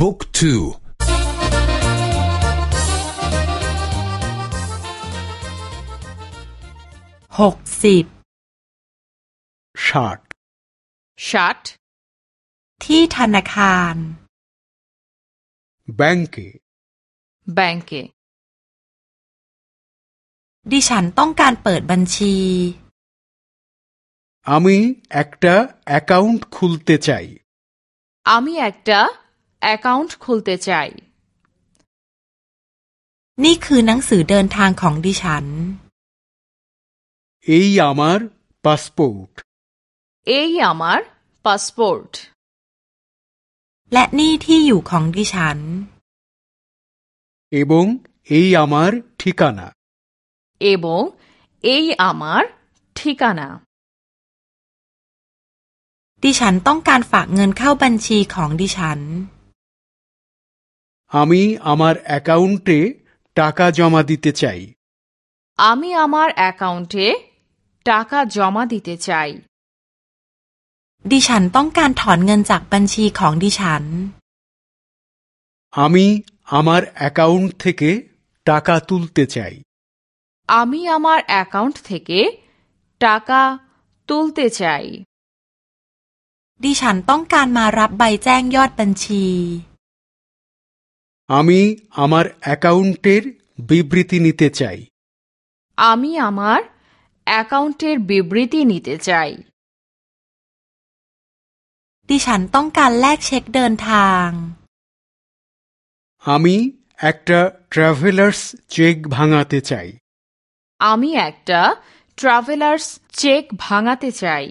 บุ๊กทูหกสิบชาร์ตชาร์ตที่ธนาคาร แบงก์ แบงก์ดิฉันต้องการเปิดบัญชี আমি একটা অ্যাকাউন্ট খুলতে চাই আমি একটা অ্যাকাউন্ট খুলতে চাই นี่คือหนังสือเดินทางของดิฉัน এই আমার পাসপোর্ট เอยอามาร์พาสปอร์ตและนี่ที่อยู่ของดิฉัน এবং এই আমার ঠিকানা เอบงเอยอามาร์ทิกานาดิฉันต้องการฝากเงินเข้าบัญชีของดิฉัน আমি আমার অ্যাকাউন্টে টাকা জমা দিতে চাই อามีอามาร์แอคเคาท์เอตากาจอมาดิเตชัยดิฉันต้องการถอนเงินจากบัญชีของดิฉัน আমি আমার অ্যাকাউন্ট থেকে টাকা তুলতে চাই อามีอามาร์แอคเคาท์เทเกตากาตุลเตชัยดิฉันต้องการมารับใบแจ้งยอดบัญชี আমি আমার অ্যাকাউন্টের বিবৃতি নিতে চাই อามีอามาร์แอคเคาท์เอร์บิบริตีนิเตชัยดิฉันต้องการแลกเช็คเดินทาง আমি একটা ট্রাভেলার্স চেক ভাঙাতে চাই อามีแอคตาทราเวลเลอร์สเช็คพังอาเตชัย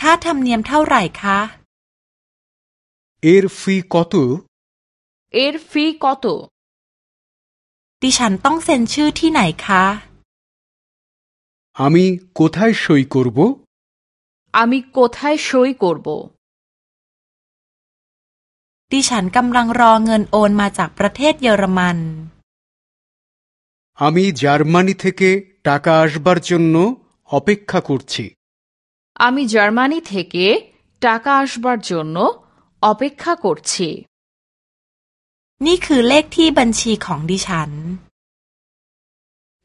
ค่าธรรมเนียมเท่าไหร่คะ এর ফি কত เอร์ฟีกอโตดิฉันต้องเซ็นชื่อที่ไหนคะ আমি কোথায় সই করব อามีโกทายช่วยกอร์โบดิฉันกำลังรอเงินโอนมาจากประเทศเยอรมัน আমি জার্মানি থেকে টাকা আসবার জন্য অপেক্ষা করছি อามีเยอรม นีเทเกตากาชบาร์จอนโนอเปกคากอร์ชีนี่คือเลขที่บัญชีของดิฉัน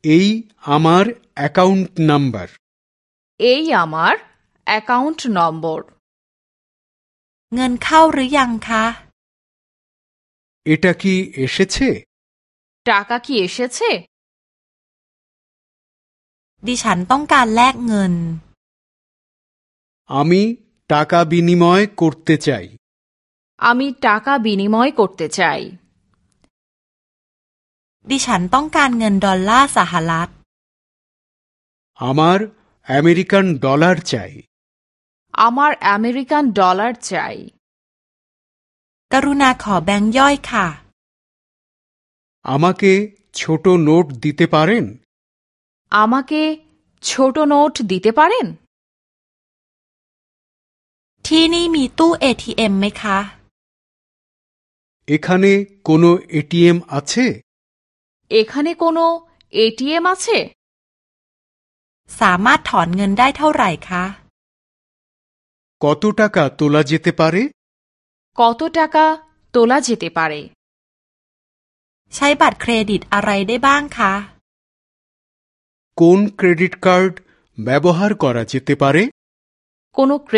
এই আমার অ্যাকাউন্ট নাম্বার เอยอามาร์แอคเคาท์นัมเบอร์เงินเข้าหรือยังคะ এটা কি এসেছে ตากาคีเอเชเชดิฉันต้องการแลกเงิน আমি টাকা বিনিময় করতে চাই อามีตา ดิฉันต้องการเงินดอลลาร์สหรัฐ আমার আমেরিকান ডলার চাই อามาร์อเมริกันดอลลาร์ชัยกรุณาขอแบงค์ย่อยค่ะ আমাকে ছোট নোট দিতে পারেন อามาเกโชโตโนตดิเตปาเรนที่นี่มีตู้เอทีเอ็มไหมคะ এখানে কোনো এটিএম আছে เอคันเนโกโนเอทีเอ็มอาเชสามารถถอนเงินได้เท่าไหร่คะ কত টাকা তোলা যেতে পারে กอโตตากาโตลาเจเตปาเร ใช้บัตรเครดิตอะไรได้บ้างคะ কোন ক্রেডিট কার্ড ব্যবহার করা যেতে পারে โกโนเคร